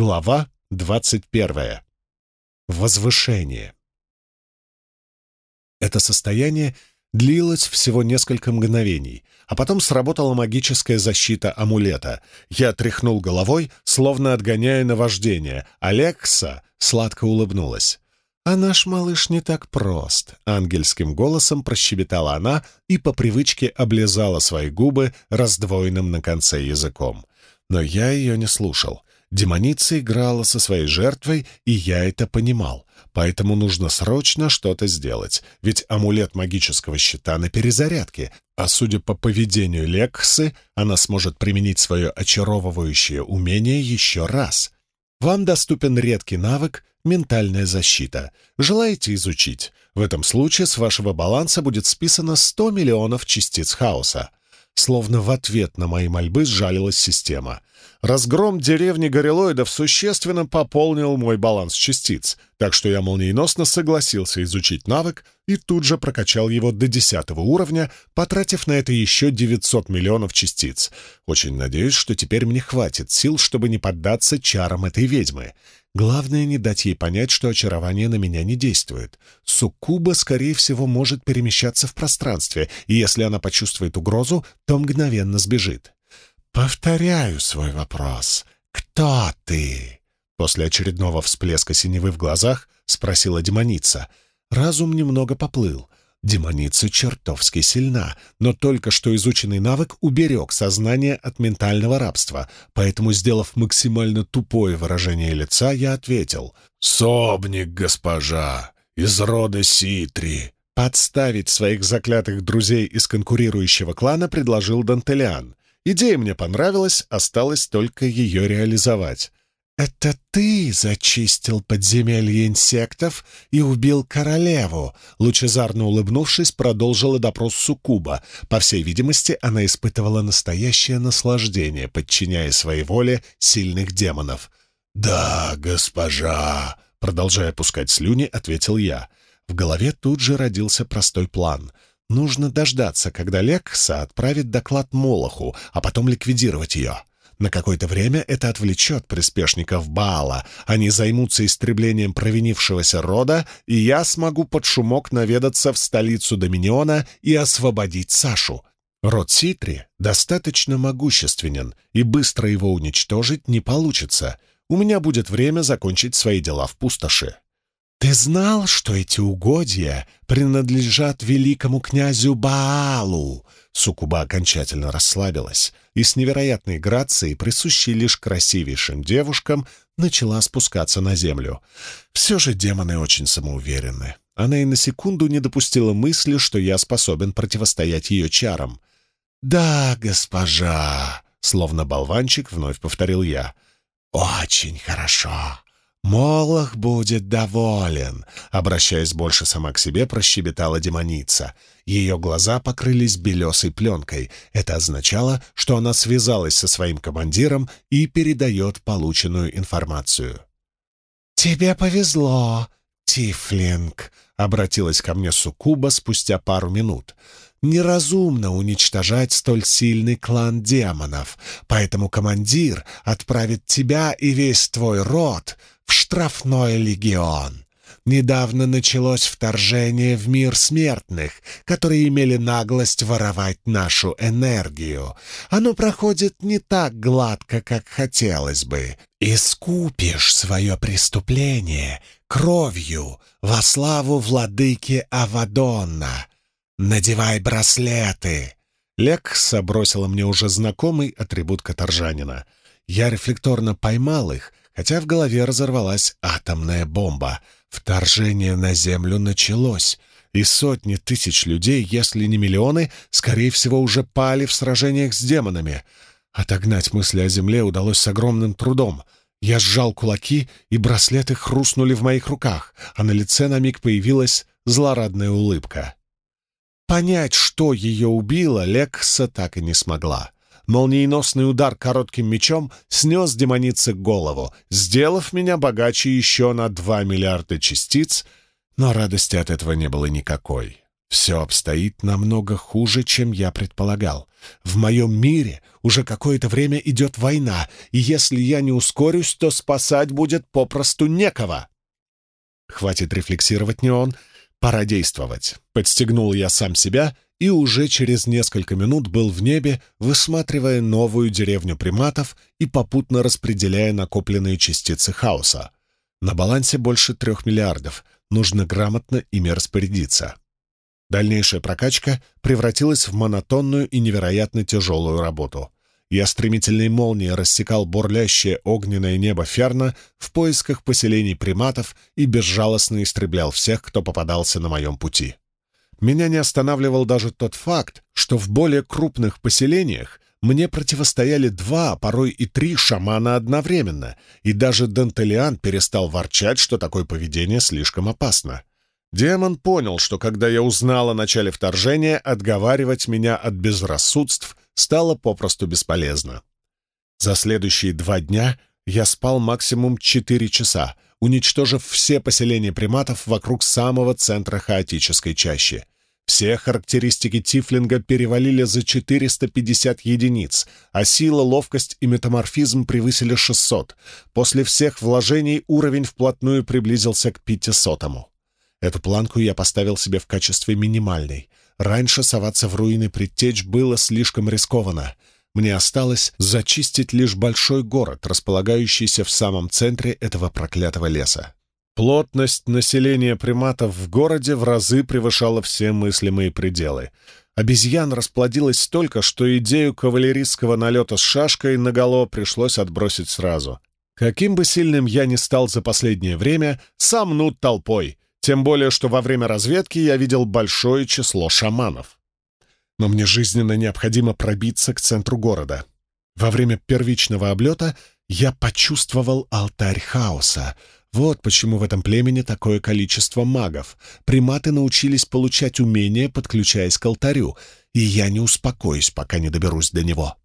Глава двадцать первая. Возвышение. Это состояние длилось всего несколько мгновений, а потом сработала магическая защита амулета. Я тряхнул головой, словно отгоняя наваждение. Алекса сладко улыбнулась. «А наш малыш не так прост», — ангельским голосом прощебетала она и по привычке облизала свои губы раздвоенным на конце языком. Но я ее не слушал. Демоница играла со своей жертвой, и я это понимал. Поэтому нужно срочно что-то сделать, ведь амулет магического щита на перезарядке, а судя по поведению Лексы, она сможет применить свое очаровывающее умение еще раз. Вам доступен редкий навык «Ментальная защита». Желаете изучить? В этом случае с вашего баланса будет списано 100 миллионов частиц хаоса. Словно в ответ на мои мольбы сжалилась система. Разгром деревни горилоидов существенно пополнил мой баланс частиц, так что я молниеносно согласился изучить навык и тут же прокачал его до десятого уровня, потратив на это еще 900 миллионов частиц. Очень надеюсь, что теперь мне хватит сил, чтобы не поддаться чарам этой ведьмы. Главное, не дать ей понять, что очарование на меня не действует. Суккуба, скорее всего, может перемещаться в пространстве, и если она почувствует угрозу, то мгновенно сбежит. «Повторяю свой вопрос. Кто ты?» После очередного всплеска синевы в глазах спросила демоница. Разум немного поплыл. Демоница чертовски сильна, но только что изученный навык уберег сознание от ментального рабства, поэтому, сделав максимально тупое выражение лица, я ответил «Собник, госпожа, из рода Ситри». Подставить своих заклятых друзей из конкурирующего клана предложил Дантелиан. Идея мне понравилась, осталось только ее реализовать. «Это ты зачистил подземелье инсектов и убил королеву?» Лучезарно улыбнувшись, продолжила допрос Сукуба. По всей видимости, она испытывала настоящее наслаждение, подчиняя своей воле сильных демонов. «Да, госпожа!» — продолжая пускать слюни, ответил я. В голове тут же родился простой план. Нужно дождаться, когда Лекса отправит доклад Молоху, а потом ликвидировать ее. На какое-то время это отвлечет приспешников Баала. Они займутся истреблением провинившегося рода, и я смогу под шумок наведаться в столицу Доминиона и освободить Сашу. Род Ситри достаточно могущественен, и быстро его уничтожить не получится. У меня будет время закончить свои дела в пустоши. «Ты знал, что эти угодья принадлежат великому князю Баалу?» Сукуба окончательно расслабилась и с невероятной грацией, присущей лишь красивейшим девушкам, начала спускаться на землю. Все же демоны очень самоуверенны. Она и на секунду не допустила мысли, что я способен противостоять ее чарам. «Да, госпожа!» — словно болванчик вновь повторил я. «Очень хорошо!» «Молох будет доволен», — обращаясь больше сама к себе, прощебетала демоница. Ее глаза покрылись белесой пленкой. Это означало, что она связалась со своим командиром и передает полученную информацию. «Тебе повезло, Тифлинг», — обратилась ко мне Сукуба спустя пару минут. «Неразумно уничтожать столь сильный клан демонов, поэтому командир отправит тебя и весь твой род в штрафной легион. Недавно началось вторжение в мир смертных, которые имели наглость воровать нашу энергию. Оно проходит не так гладко, как хотелось бы. Искупишь свое преступление кровью во славу владыки Авадонна. Надевай браслеты. Лекса бросила мне уже знакомый атрибут каторжанина. Я рефлекторно поймал их, хотя в голове разорвалась атомная бомба. Вторжение на Землю началось, и сотни тысяч людей, если не миллионы, скорее всего, уже пали в сражениях с демонами. Отогнать мысли о Земле удалось с огромным трудом. Я сжал кулаки, и браслеты хрустнули в моих руках, а на лице на миг появилась злорадная улыбка. Понять, что ее убило, Лекса так и не смогла. Молниеносный удар коротким мечом снес демонице голову, сделав меня богаче еще на два миллиарда частиц, но радости от этого не было никакой. Все обстоит намного хуже, чем я предполагал. В моем мире уже какое-то время идет война, и если я не ускорюсь, то спасать будет попросту некого. Хватит рефлексировать, не он. Пора действовать. Подстегнул я сам себя и уже через несколько минут был в небе, высматривая новую деревню приматов и попутно распределяя накопленные частицы хаоса. На балансе больше трех миллиардов. Нужно грамотно ими распорядиться. Дальнейшая прокачка превратилась в монотонную и невероятно тяжелую работу. Я стремительной молнией рассекал бурлящее огненное небо Ферна в поисках поселений приматов и безжалостно истреблял всех, кто попадался на моем пути. Меня не останавливал даже тот факт, что в более крупных поселениях мне противостояли два, а порой и три шамана одновременно, и даже Дантелиан перестал ворчать, что такое поведение слишком опасно. Демон понял, что когда я узнал о начале вторжения, отговаривать меня от безрассудств стало попросту бесполезно. За следующие два дня я спал максимум четыре часа, уничтожив все поселения приматов вокруг самого центра хаотической чащи. Все характеристики Тифлинга перевалили за 450 единиц, а сила, ловкость и метаморфизм превысили 600. После всех вложений уровень вплотную приблизился к 500-му. Эту планку я поставил себе в качестве минимальной. Раньше соваться в руины предтеч было слишком рискованно. Мне осталось зачистить лишь большой город, располагающийся в самом центре этого проклятого леса. Плотность населения приматов в городе в разы превышала все мыслимые пределы. Обезьян расплодилось столько, что идею кавалерийского налета с шашкой наголо пришлось отбросить сразу. Каким бы сильным я ни стал за последнее время, сам нут толпой — тем более, что во время разведки я видел большое число шаманов. Но мне жизненно необходимо пробиться к центру города. Во время первичного облета я почувствовал алтарь хаоса. Вот почему в этом племени такое количество магов. Приматы научились получать умения, подключаясь к алтарю, и я не успокоюсь, пока не доберусь до него.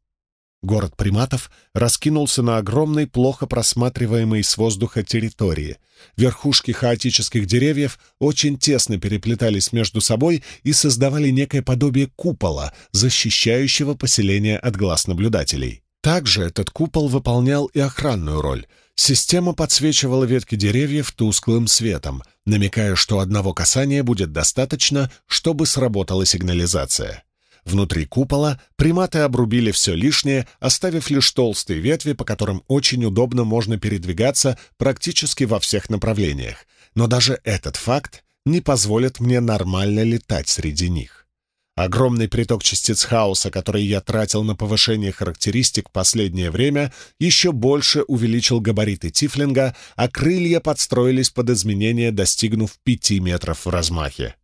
Город приматов раскинулся на огромной, плохо просматриваемой с воздуха территории. Верхушки хаотических деревьев очень тесно переплетались между собой и создавали некое подобие купола, защищающего поселение от глаз наблюдателей. Также этот купол выполнял и охранную роль. Система подсвечивала ветки деревьев тусклым светом, намекая, что одного касания будет достаточно, чтобы сработала сигнализация. Внутри купола приматы обрубили все лишнее, оставив лишь толстые ветви, по которым очень удобно можно передвигаться практически во всех направлениях. Но даже этот факт не позволит мне нормально летать среди них. Огромный приток частиц хаоса, который я тратил на повышение характеристик последнее время, еще больше увеличил габариты Тифлинга, а крылья подстроились под изменения, достигнув пяти метров в размахе.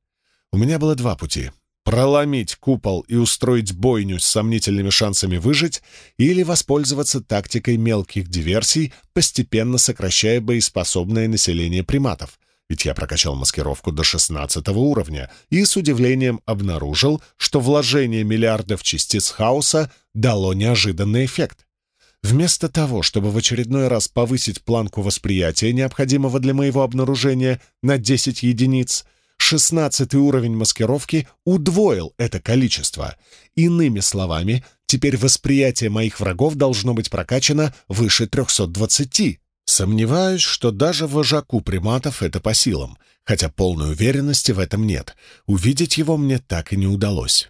У меня было два пути проломить купол и устроить бойню с сомнительными шансами выжить или воспользоваться тактикой мелких диверсий, постепенно сокращая боеспособное население приматов, ведь я прокачал маскировку до 16 уровня и с удивлением обнаружил, что вложение миллиардов частиц хаоса дало неожиданный эффект. Вместо того, чтобы в очередной раз повысить планку восприятия, необходимого для моего обнаружения, на 10 единиц — Шестнадцатый уровень маскировки удвоил это количество. Иными словами, теперь восприятие моих врагов должно быть прокачано выше 320. Сомневаюсь, что даже вожаку приматов это по силам, хотя полной уверенности в этом нет. Увидеть его мне так и не удалось.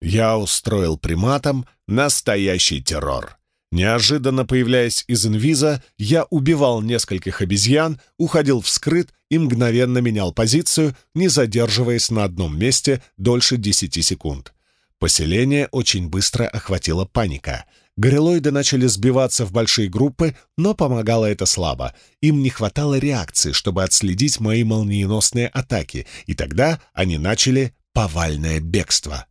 Я устроил приматам настоящий террор. Неожиданно появляясь из инвиза, я убивал нескольких обезьян, уходил в скрыт и мгновенно менял позицию, не задерживаясь на одном месте дольше 10 секунд. Поселение очень быстро охватила паника. Горилоиды начали сбиваться в большие группы, но помогало это слабо. Им не хватало реакции, чтобы отследить мои молниеносные атаки, и тогда они начали повальное бегство.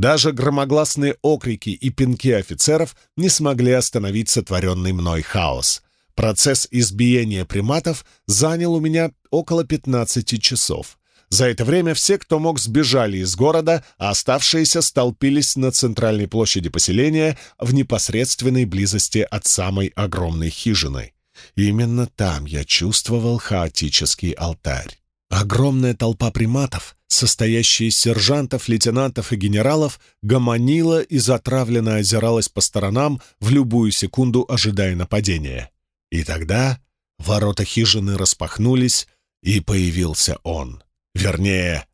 Даже громогласные окрики и пинки офицеров не смогли остановить сотворенный мной хаос. Процесс избиения приматов занял у меня около 15 часов. За это время все, кто мог, сбежали из города, а оставшиеся столпились на центральной площади поселения в непосредственной близости от самой огромной хижины. Именно там я чувствовал хаотический алтарь. Огромная толпа приматов, состоящая из сержантов, лейтенантов и генералов, гомонила и затравленно озиралась по сторонам, в любую секунду ожидая нападения. И тогда ворота хижины распахнулись, и появился он. Вернее,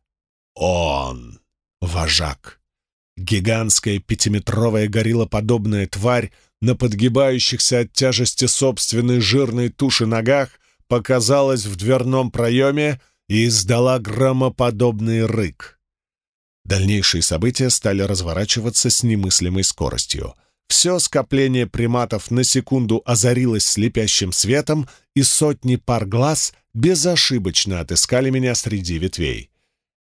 он, вожак. Гигантская пятиметровая гориллоподобная тварь на подгибающихся от тяжести собственной жирной туши ногах показалась в дверном проеме и издала громоподобный рык. Дальнейшие события стали разворачиваться с немыслимой скоростью. Все скопление приматов на секунду озарилось слепящим светом, и сотни пар глаз безошибочно отыскали меня среди ветвей.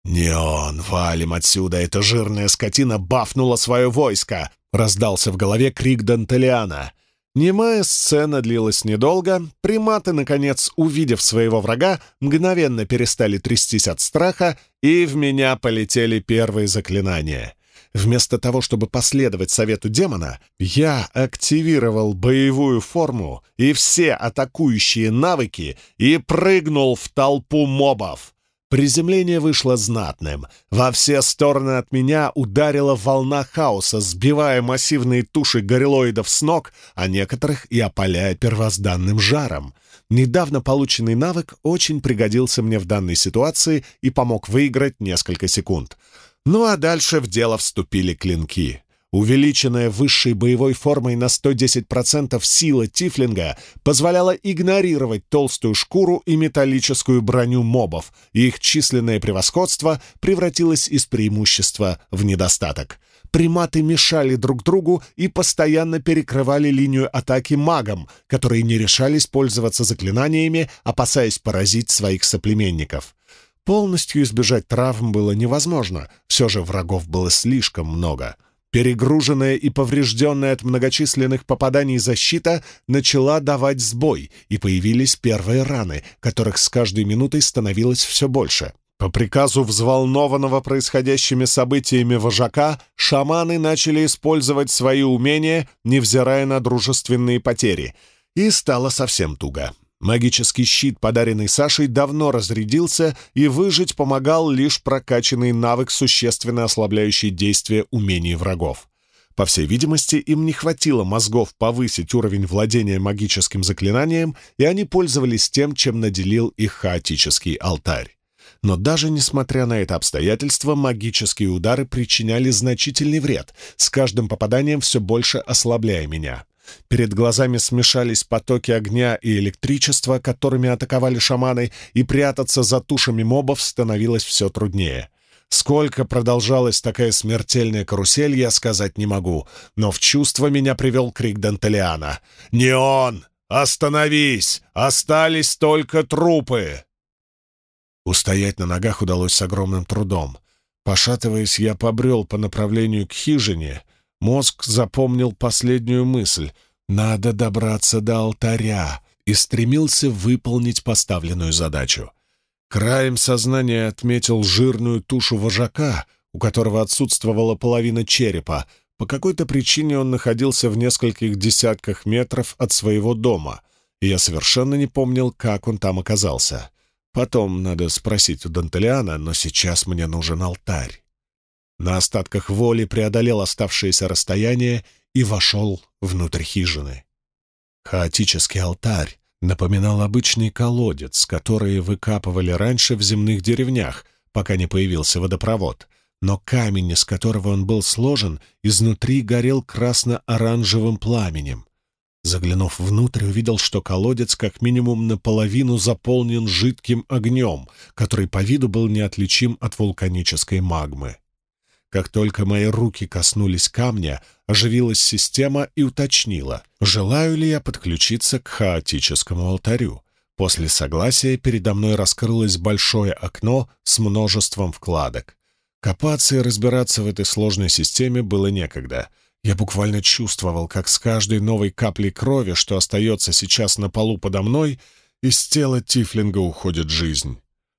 «Не он! Валим отсюда! Эта жирная скотина бафнула свое войско!» — раздался в голове крик Дантелиана. Немая сцена длилась недолго. Приматы, наконец, увидев своего врага, мгновенно перестали трястись от страха, и в меня полетели первые заклинания. Вместо того, чтобы последовать совету демона, я активировал боевую форму и все атакующие навыки и прыгнул в толпу мобов. Приземление вышло знатным. Во все стороны от меня ударила волна хаоса, сбивая массивные туши горилоидов с ног, а некоторых и опаляя первозданным жаром. Недавно полученный навык очень пригодился мне в данной ситуации и помог выиграть несколько секунд. Ну а дальше в дело вступили клинки. Увеличенная высшей боевой формой на 110% сила Тифлинга позволяла игнорировать толстую шкуру и металлическую броню мобов, и их численное превосходство превратилось из преимущества в недостаток. Приматы мешали друг другу и постоянно перекрывали линию атаки магам, которые не решались пользоваться заклинаниями, опасаясь поразить своих соплеменников. Полностью избежать травм было невозможно, все же врагов было слишком много — Перегруженная и поврежденная от многочисленных попаданий защита начала давать сбой, и появились первые раны, которых с каждой минутой становилось все больше. По приказу взволнованного происходящими событиями вожака, шаманы начали использовать свои умения, невзирая на дружественные потери, и стало совсем туго. Магический щит, подаренный Сашей, давно разрядился, и выжить помогал лишь прокачанный навык, существенно ослабляющий действие умений врагов. По всей видимости, им не хватило мозгов повысить уровень владения магическим заклинанием, и они пользовались тем, чем наделил их хаотический алтарь. Но даже несмотря на это обстоятельство, магические удары причиняли значительный вред, с каждым попаданием все больше ослабляя меня. Перед глазами смешались потоки огня и электричества, которыми атаковали шаманы, и прятаться за тушами мобов становилось все труднее. Сколько продолжалась такая смертельная карусель, я сказать не могу, но в чувство меня привел крик Дантелиана. «Не он! Остановись! Остались только трупы!» Устоять на ногах удалось с огромным трудом. Пошатываясь, я побрел по направлению к хижине — Мозг запомнил последнюю мысль «надо добраться до алтаря» и стремился выполнить поставленную задачу. Краем сознания отметил жирную тушу вожака, у которого отсутствовала половина черепа. По какой-то причине он находился в нескольких десятках метров от своего дома, и я совершенно не помнил, как он там оказался. Потом надо спросить у Дантелиана, но сейчас мне нужен алтарь. На остатках воли преодолел оставшееся расстояние и вошел внутрь хижины. Хаотический алтарь напоминал обычный колодец, который выкапывали раньше в земных деревнях, пока не появился водопровод, но камень, из которого он был сложен, изнутри горел красно-оранжевым пламенем. Заглянув внутрь, увидел, что колодец как минимум наполовину заполнен жидким огнем, который по виду был неотличим от вулканической магмы. Как только мои руки коснулись камня, оживилась система и уточнила, желаю ли я подключиться к хаотическому алтарю. После согласия передо мной раскрылось большое окно с множеством вкладок. Копаться и разбираться в этой сложной системе было некогда. Я буквально чувствовал, как с каждой новой каплей крови, что остается сейчас на полу подо мной, из тела Тифлинга уходит жизнь.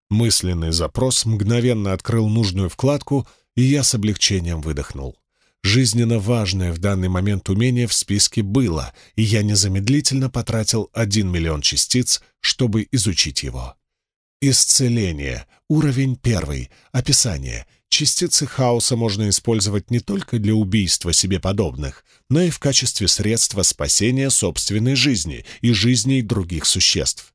Мысленный запрос мгновенно открыл нужную вкладку — и я с облегчением выдохнул. Жизненно важное в данный момент умение в списке было, и я незамедлительно потратил один миллион частиц, чтобы изучить его. Исцеление. Уровень первый. Описание. Частицы хаоса можно использовать не только для убийства себе подобных, но и в качестве средства спасения собственной жизни и жизней других существ.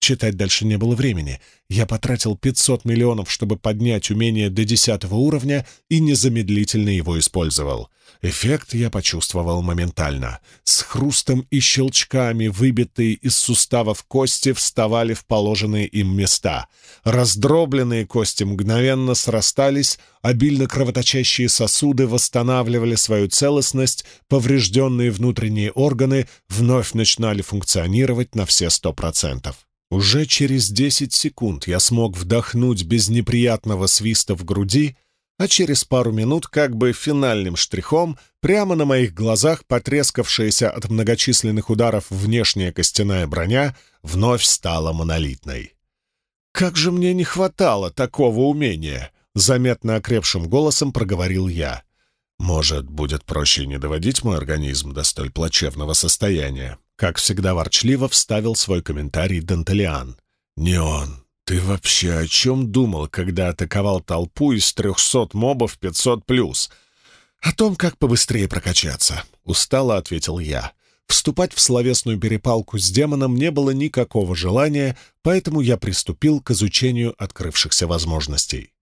Читать дальше не было времени. Я потратил 500 миллионов, чтобы поднять умение до 10 уровня и незамедлительно его использовал. Эффект я почувствовал моментально. С хрустом и щелчками выбитые из суставов кости вставали в положенные им места. Раздробленные кости мгновенно срастались, обильно кровоточащие сосуды восстанавливали свою целостность, поврежденные внутренние органы вновь начинали функционировать на все сто процентов. Уже через десять секунд я смог вдохнуть без неприятного свиста в груди, а через пару минут, как бы финальным штрихом, прямо на моих глазах потрескавшаяся от многочисленных ударов внешняя костяная броня вновь стала монолитной. «Как же мне не хватало такого умения!» — заметно окрепшим голосом проговорил я. «Может, будет проще не доводить мой организм до столь плачевного состояния?» Как всегда ворчливо вставил свой комментарий Дантелиан. «Не он. Ты вообще о чем думал, когда атаковал толпу из трехсот мобов пятьсот плюс?» «О том, как побыстрее прокачаться», — устало ответил я. Вступать в словесную перепалку с демоном не было никакого желания, поэтому я приступил к изучению открывшихся возможностей.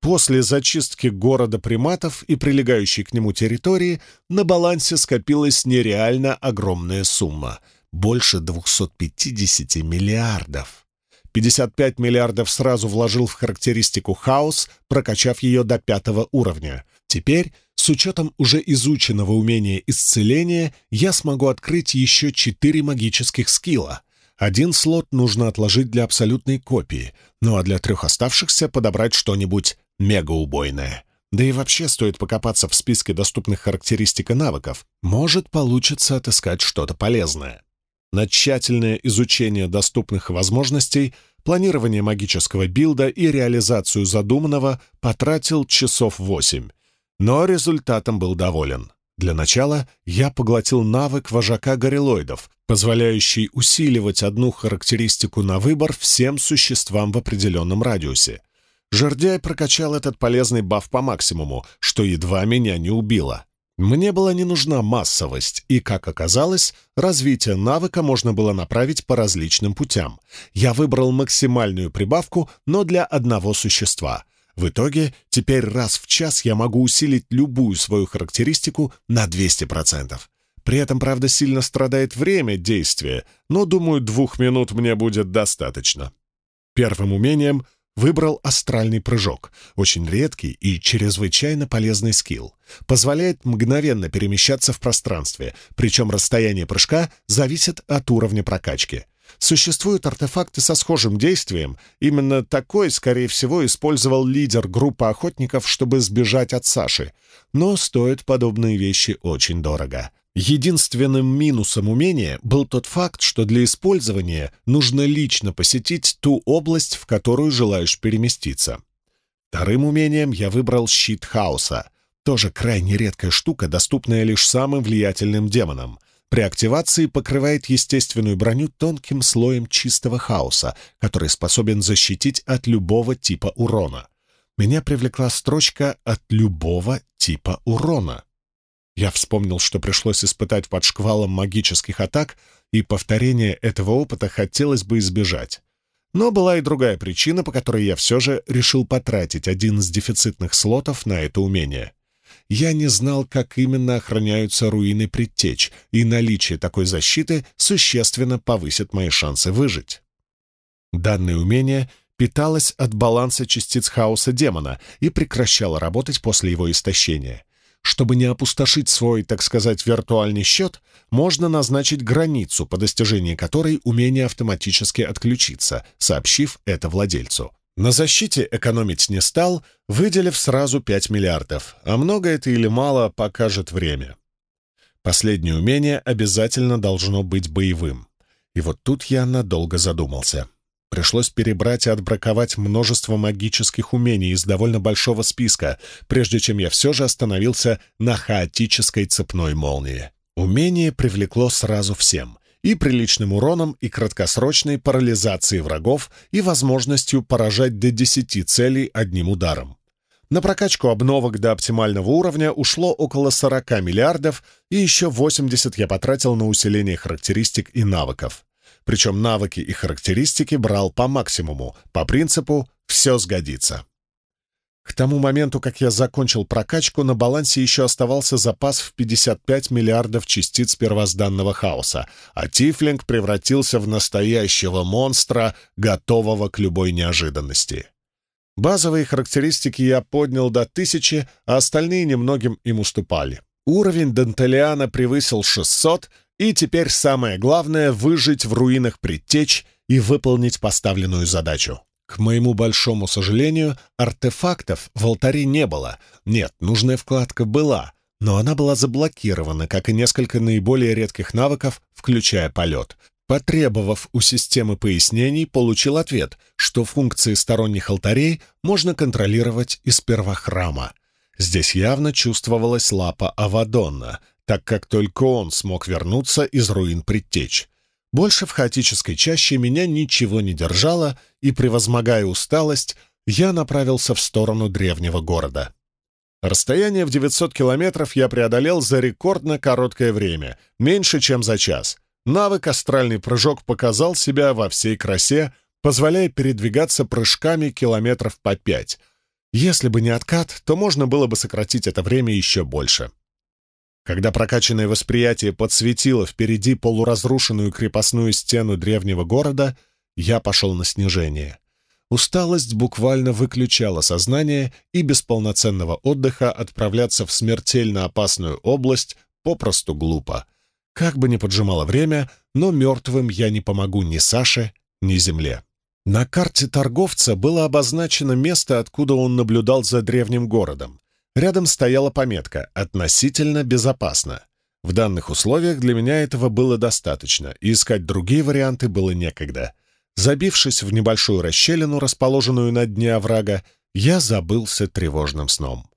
После зачистки города приматов и прилегающей к нему территории на балансе скопилась нереально огромная сумма — больше 250 миллиардов. 55 миллиардов сразу вложил в характеристику хаос, прокачав ее до пятого уровня. Теперь, с учетом уже изученного умения исцеления, я смогу открыть еще четыре магических скилла. Один слот нужно отложить для абсолютной копии, ну а для трех оставшихся подобрать что-нибудь мегаубойная. Да и вообще стоит покопаться в списке доступных характеристик и навыков. Может, получится отыскать что-то полезное. На тщательное изучение доступных возможностей, планирование магического билда и реализацию задуманного потратил часов восемь. Но результатом был доволен. Для начала я поглотил навык вожака горилоидов, позволяющий усиливать одну характеристику на выбор всем существам в определенном радиусе. Жердяй прокачал этот полезный баф по максимуму, что едва меня не убило. Мне была не нужна массовость, и, как оказалось, развитие навыка можно было направить по различным путям. Я выбрал максимальную прибавку, но для одного существа. В итоге, теперь раз в час я могу усилить любую свою характеристику на 200%. При этом, правда, сильно страдает время действия, но, думаю, двух минут мне будет достаточно. Первым умением — Выбрал астральный прыжок, очень редкий и чрезвычайно полезный скилл. Позволяет мгновенно перемещаться в пространстве, причем расстояние прыжка зависит от уровня прокачки. Существуют артефакты со схожим действием. Именно такой, скорее всего, использовал лидер группы охотников, чтобы сбежать от Саши. Но стоят подобные вещи очень дорого. Единственным минусом умения был тот факт, что для использования нужно лично посетить ту область, в которую желаешь переместиться. Вторым умением я выбрал щит хаоса. Тоже крайне редкая штука, доступная лишь самым влиятельным демонам. При активации покрывает естественную броню тонким слоем чистого хаоса, который способен защитить от любого типа урона. Меня привлекла строчка «от любого типа урона». Я вспомнил, что пришлось испытать под шквалом магических атак, и повторение этого опыта хотелось бы избежать. Но была и другая причина, по которой я все же решил потратить один из дефицитных слотов на это умение. Я не знал, как именно охраняются руины предтеч, и наличие такой защиты существенно повысит мои шансы выжить. Данное умение питалось от баланса частиц хаоса демона и прекращало работать после его истощения. Чтобы не опустошить свой, так сказать, виртуальный счет, можно назначить границу, по достижении которой умение автоматически отключится, сообщив это владельцу. На защите экономить не стал, выделив сразу 5 миллиардов, а много это или мало покажет время. Последнее умение обязательно должно быть боевым. И вот тут я надолго задумался. Пришлось перебрать и отбраковать множество магических умений из довольно большого списка, прежде чем я все же остановился на хаотической цепной молнии. Умение привлекло сразу всем, и приличным уроном и краткосрочной парализацией врагов и возможностью поражать до 10 целей одним ударом. На прокачку обновок до оптимального уровня ушло около 40 миллиардов, и еще 80 я потратил на усиление характеристик и навыков. Причем навыки и характеристики брал по максимуму, по принципу «все сгодится». К тому моменту, как я закончил прокачку, на балансе еще оставался запас в 55 миллиардов частиц первозданного хаоса, а Тифлинг превратился в настоящего монстра, готового к любой неожиданности. Базовые характеристики я поднял до тысячи, а остальные немногим им уступали. Уровень Дантелиана превысил 600, и теперь самое главное — выжить в руинах предтеч и выполнить поставленную задачу. К моему большому сожалению, артефактов в алтаре не было. Нет, нужная вкладка была, но она была заблокирована, как и несколько наиболее редких навыков, включая полет. Потребовав у системы пояснений, получил ответ, что функции сторонних алтарей можно контролировать из первохрама. Здесь явно чувствовалась лапа Авадонна, так как только он смог вернуться из руин предтеч. Больше в хаотической чаще меня ничего не держало, и, превозмогая усталость, я направился в сторону древнего города. Расстояние в 900 километров я преодолел за рекордно короткое время, меньше, чем за час — Навык «Астральный прыжок» показал себя во всей красе, позволяя передвигаться прыжками километров по пять. Если бы не откат, то можно было бы сократить это время еще больше. Когда прокачанное восприятие подсветило впереди полуразрушенную крепостную стену древнего города, я пошел на снижение. Усталость буквально выключала сознание, и без полноценного отдыха отправляться в смертельно опасную область попросту глупо — как бы ни поджимало время, но мертвым я не помогу ни Саше, ни Земле. На карте торговца было обозначено место, откуда он наблюдал за древним городом. Рядом стояла пометка «Относительно безопасно». В данных условиях для меня этого было достаточно, и искать другие варианты было некогда. Забившись в небольшую расщелину, расположенную на дне оврага, я забылся тревожным сном.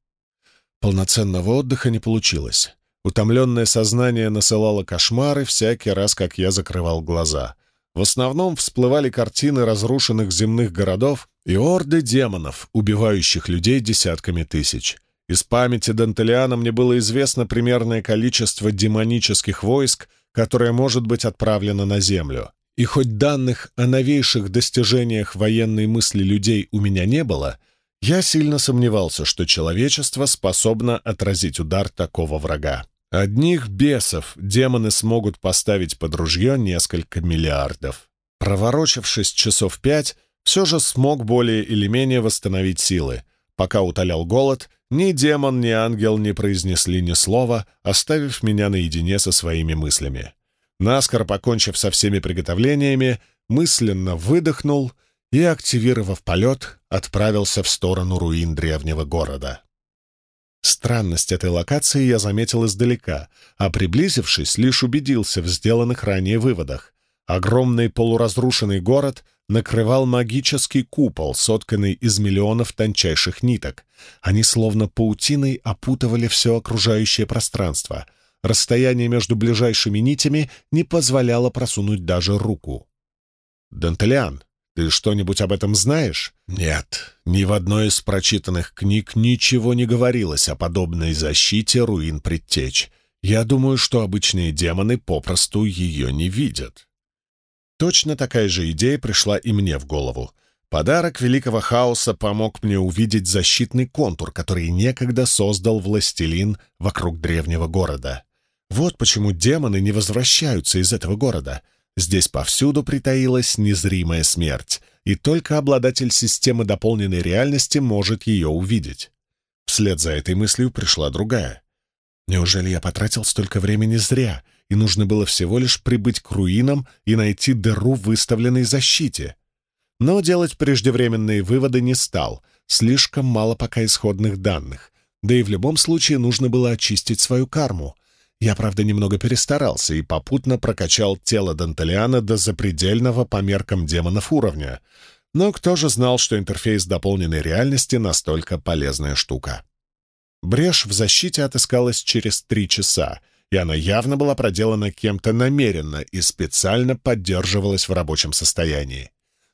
Полноценного отдыха не получилось. Утомленное сознание насылало кошмары всякий раз, как я закрывал глаза. В основном всплывали картины разрушенных земных городов и орды демонов, убивающих людей десятками тысяч. Из памяти Дантелиана мне было известно примерное количество демонических войск, которое может быть отправлено на Землю. И хоть данных о новейших достижениях военной мысли людей у меня не было, я сильно сомневался, что человечество способно отразить удар такого врага. Одних бесов демоны смогут поставить под ружье несколько миллиардов. Проворочившись часов пять, все же смог более или менее восстановить силы. Пока утолял голод, ни демон, ни ангел не произнесли ни слова, оставив меня наедине со своими мыслями. Наскоро покончив со всеми приготовлениями, мысленно выдохнул и, активировав полет, отправился в сторону руин древнего города. Странность этой локации я заметил издалека, а приблизившись, лишь убедился в сделанных ранее выводах. Огромный полуразрушенный город накрывал магический купол, сотканный из миллионов тончайших ниток. Они словно паутиной опутывали все окружающее пространство. Расстояние между ближайшими нитями не позволяло просунуть даже руку. «Дантелиан, ты что-нибудь об этом знаешь? Нет, ни в одной из прочитанных книг ничего не говорилось о подобной защите руин предтеч. Я думаю, что обычные демоны попросту ее не видят. Точно такая же идея пришла и мне в голову. Подарок Великого Хаоса помог мне увидеть защитный контур, который некогда создал властелин вокруг древнего города. Вот почему демоны не возвращаются из этого города — Здесь повсюду притаилась незримая смерть, и только обладатель системы дополненной реальности может ее увидеть. Вслед за этой мыслью пришла другая. Неужели я потратил столько времени зря, и нужно было всего лишь прибыть к руинам и найти дыру в выставленной защите? Но делать преждевременные выводы не стал, слишком мало пока исходных данных, да и в любом случае нужно было очистить свою карму, я, правда, немного перестарался и попутно прокачал тело Дантелиана до запредельного по меркам демонов уровня. Но кто же знал, что интерфейс дополненной реальности настолько полезная штука? Брешь в защите отыскалась через три часа, и она явно была проделана кем-то намеренно и специально поддерживалась в рабочем состоянии.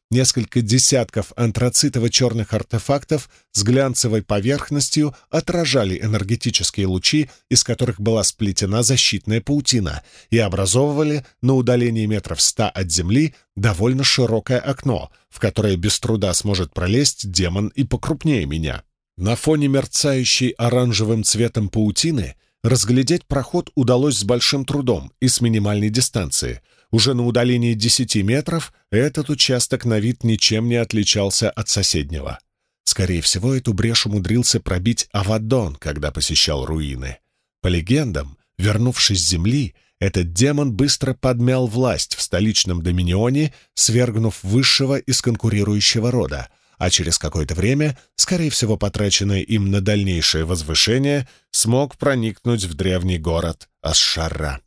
Несколько десятков антрацитово-черных артефактов с глянцевой поверхностью отражали энергетические лучи, из которых была сплетена защитная паутина, и образовывали на удалении метров ста от земли довольно широкое окно, в которое без труда сможет пролезть демон и покрупнее меня. На фоне мерцающей оранжевым цветом паутины разглядеть проход удалось с большим трудом и с минимальной дистанции — уже на удалении 10 метров этот участок на вид ничем не отличался от соседнего. Скорее всего, эту брешь умудрился пробить Авадон, когда посещал руины. По легендам, вернувшись с земли, этот демон быстро подмял власть в столичном доминионе, свергнув высшего из конкурирующего рода, а через какое-то время, скорее всего потраченное им на дальнейшее возвышение, смог проникнуть в древний город Асшара.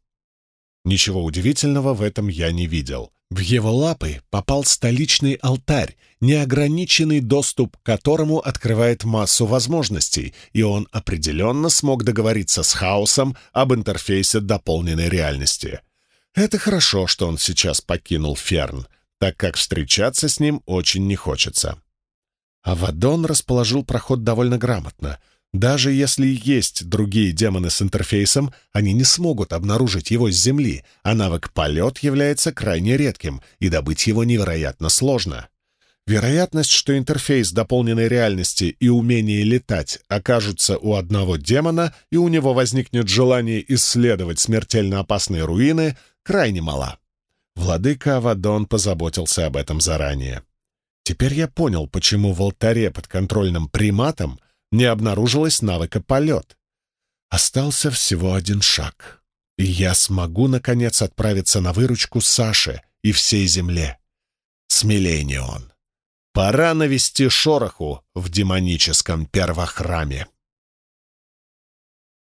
Ничего удивительного в этом я не видел. В его лапы попал столичный алтарь, неограниченный доступ к которому открывает массу возможностей, и он определенно смог договориться с хаосом об интерфейсе дополненной реальности. Это хорошо, что он сейчас покинул Ферн, так как встречаться с ним очень не хочется. Авадон расположил проход довольно грамотно — даже если есть другие демоны с интерфейсом, они не смогут обнаружить его с Земли, а навык «полет» является крайне редким, и добыть его невероятно сложно. Вероятность, что интерфейс дополненной реальности и умение летать окажутся у одного демона, и у него возникнет желание исследовать смертельно опасные руины, крайне мала. Владыка Авадон позаботился об этом заранее. Теперь я понял, почему в алтаре под контрольным приматом — не обнаружилось навыка полет. Остался всего один шаг, и я смогу, наконец, отправиться на выручку Саше и всей земле. Смелей он. Пора навести шороху в демоническом первохраме.